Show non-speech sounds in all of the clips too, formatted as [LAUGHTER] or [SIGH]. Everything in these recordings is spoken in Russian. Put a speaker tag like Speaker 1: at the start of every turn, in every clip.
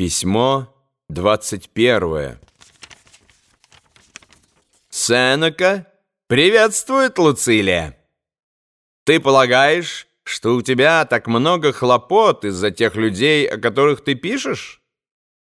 Speaker 1: Письмо 21. Сенека приветствует Луцилия. Ты полагаешь, что у тебя так много хлопот из-за тех людей, о которых ты пишешь?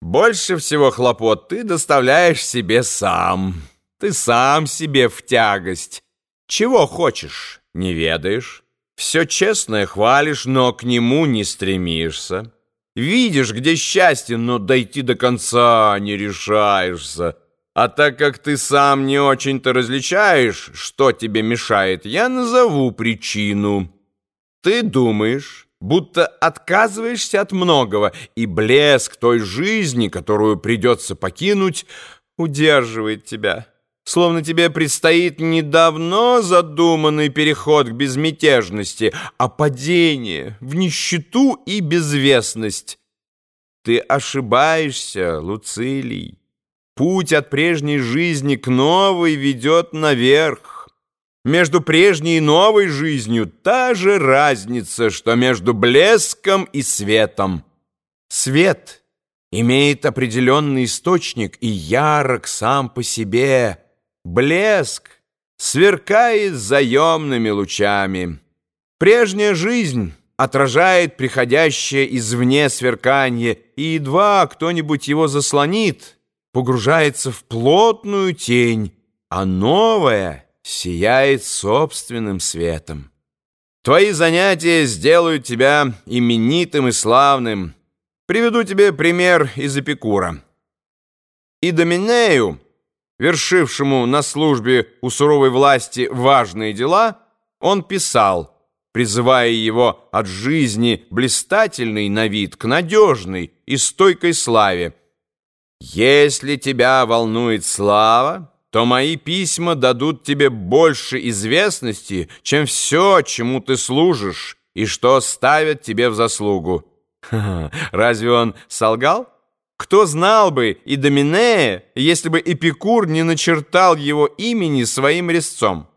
Speaker 1: Больше всего хлопот ты доставляешь себе сам. Ты сам себе в тягость. Чего хочешь, не ведаешь. Все честное хвалишь, но к нему не стремишься. Видишь, где счастье, но дойти до конца не решаешься. А так как ты сам не очень-то различаешь, что тебе мешает, я назову причину. Ты думаешь, будто отказываешься от многого, и блеск той жизни, которую придется покинуть, удерживает тебя. Словно тебе предстоит недавно задуманный переход к безмятежности, а падение в нищету и безвестность. Ты ошибаешься, Луцилий. Путь от прежней жизни к новой ведет наверх. Между прежней и новой жизнью та же разница, что между блеском и светом. Свет имеет определенный источник и ярок сам по себе – Блеск сверкает заемными лучами. Прежняя жизнь отражает приходящее извне сверканье, и едва кто-нибудь его заслонит, погружается в плотную тень, а новое сияет собственным светом. Твои занятия сделают тебя именитым и славным. Приведу тебе пример из Эпикура. И Доминею вершившему на службе у суровой власти важные дела, он писал, призывая его от жизни блистательный на вид к надежной и стойкой славе. «Если тебя волнует слава, то мои письма дадут тебе больше известности, чем все, чему ты служишь, и что ставят тебе в заслугу». [LAUGHS] Разве он солгал? Кто знал бы и Доминея, если бы Эпикур не начертал его имени своим резцом?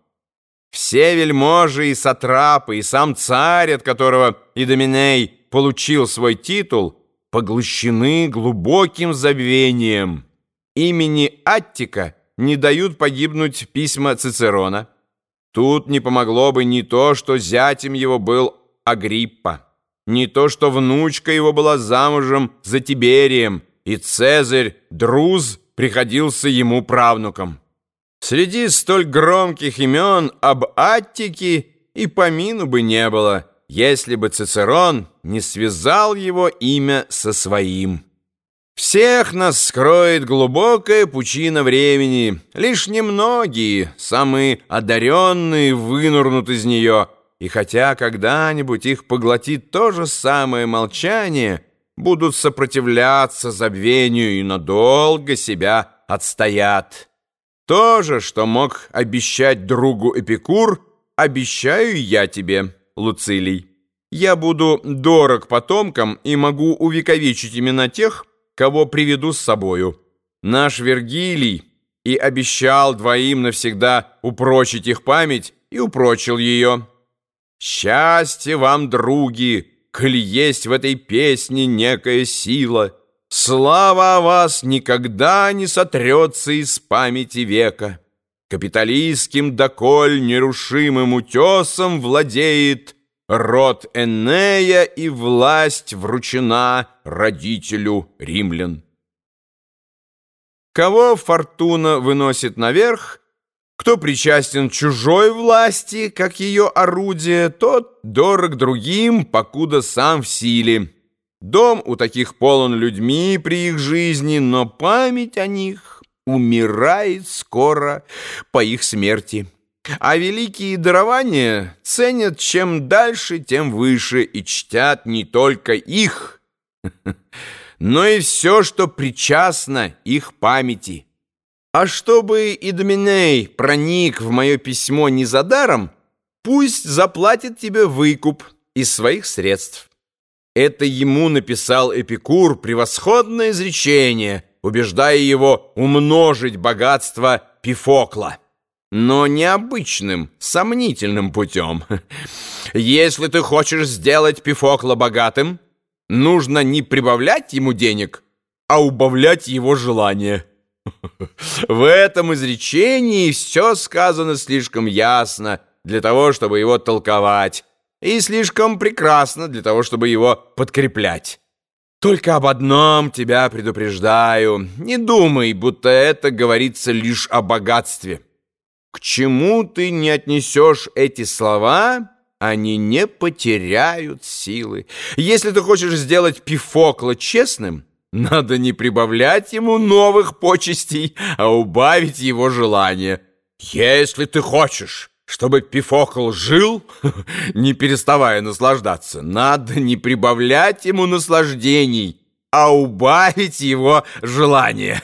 Speaker 1: Все вельможи и сатрапы, и сам царь, от которого Идоминей получил свой титул, поглощены глубоким забвением. Имени Аттика не дают погибнуть письма Цицерона. Тут не помогло бы ни то, что зятем его был Агриппа. Не то, что внучка его была замужем за Тиберием, и Цезарь Друз приходился ему правнуком. Среди столь громких имен об Аттике и помину бы не было, если бы Цицерон не связал его имя со своим. Всех нас скроет глубокая пучина времени, лишь немногие, самые одаренные, вынурнут из нее — и хотя когда-нибудь их поглотит то же самое молчание, будут сопротивляться забвению и надолго себя отстоят. То же, что мог обещать другу Эпикур, обещаю я тебе, Луцилий. Я буду дорог потомкам и могу увековечить имена тех, кого приведу с собою. Наш Вергилий и обещал двоим навсегда упрочить их память и упрочил ее». Счастье вам, други, коль есть в этой песне некая сила. Слава о вас никогда не сотрется из памяти века. Капиталистским доколь нерушимым утесом владеет род Энея и власть вручена родителю римлян. Кого фортуна выносит наверх, кто причастен чужой власти, как ее орудие, тот дорог другим, покуда сам в силе. Дом у таких полон людьми при их жизни, но память о них умирает скоро по их смерти. А великие дарования ценят чем дальше, тем выше, и чтят не только их, [LAUGHS] но и все, что причастно их памяти. А чтобы Идминей проник в мое письмо не за даром, пусть заплатит тебе выкуп из своих средств. Это ему написал Эпикур превосходное изречение, убеждая его умножить богатство Пифокла. Но необычным, сомнительным путем. [LAUGHS] Если ты хочешь сделать Пифокла богатым, нужно не прибавлять ему денег, а убавлять его желание. В этом изречении все сказано слишком ясно для того, чтобы его толковать, и слишком прекрасно для того, чтобы его подкреплять. Только об одном тебя предупреждаю. Не думай, будто это говорится лишь о богатстве. К чему ты не отнесешь эти слова, они не потеряют силы. Если ты хочешь сделать Пифокла честным, надо не прибавлять ему новых почестей, а убавить его желание. Если ты хочешь, чтобы Пифокл жил, [LAUGHS] не переставая наслаждаться, надо не прибавлять ему наслаждений, а убавить его желание.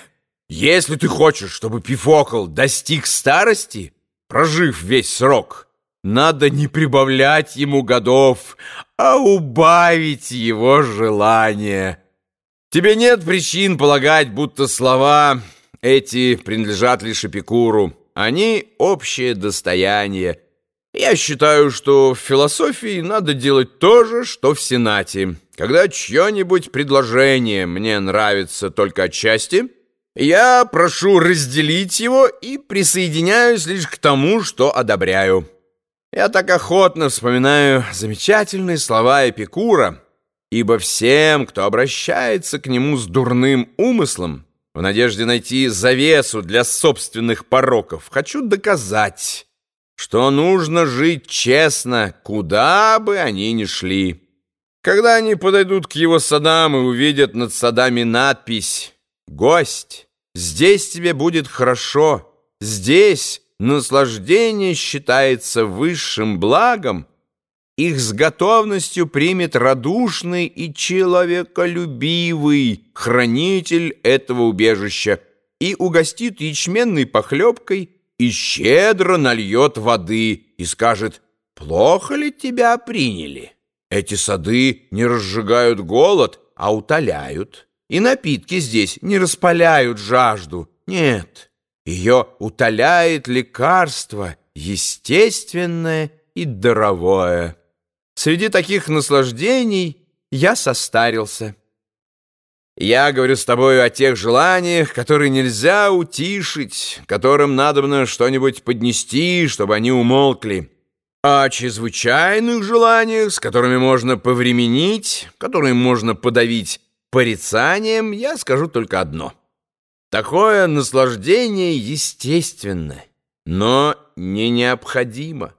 Speaker 1: Если ты хочешь, чтобы Пифокл достиг старости, прожив весь срок, надо не прибавлять ему годов, а убавить его желание». Тебе нет причин полагать, будто слова эти принадлежат лишь Эпикуру. Они общее достояние. Я считаю, что в философии надо делать то же, что в Сенате. Когда чье-нибудь предложение мне нравится только отчасти, я прошу разделить его и присоединяюсь лишь к тому, что одобряю. Я так охотно вспоминаю замечательные слова Эпикура, ибо всем, кто обращается к нему с дурным умыслом, в надежде найти завесу для собственных пороков, хочу доказать, что нужно жить честно, куда бы они ни шли. Когда они подойдут к его садам и увидят над садами надпись «Гость, здесь тебе будет хорошо, здесь наслаждение считается высшим благом», их с готовностью примет радушный и человеколюбивый хранитель этого убежища и угостит ячменной похлебкой и щедро нальет воды и скажет «Плохо ли тебя приняли? Эти сады не разжигают голод, а утоляют, и напитки здесь не распаляют жажду. Нет, ее утоляет лекарство, естественное и даровое». Среди таких наслаждений я состарился. Я говорю с тобою о тех желаниях, которые нельзя утишить, которым надобно что-нибудь поднести, чтобы они умолкли. О чрезвычайных желаниях, с которыми можно повременить, которые можно подавить порицанием, я скажу только одно. Такое наслаждение естественно, но не необходимо.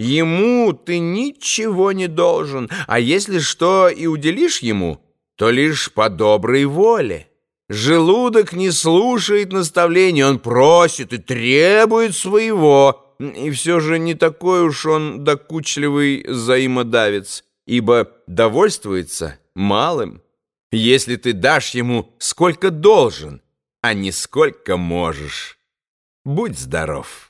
Speaker 1: Ему ты ничего не должен, а если что и уделишь ему, то лишь по доброй воле. Желудок не слушает наставлений, он просит и требует своего, и все же не такой уж он докучливый взаимодавец, ибо довольствуется малым. Если ты дашь ему сколько должен, а не сколько можешь. Будь здоров.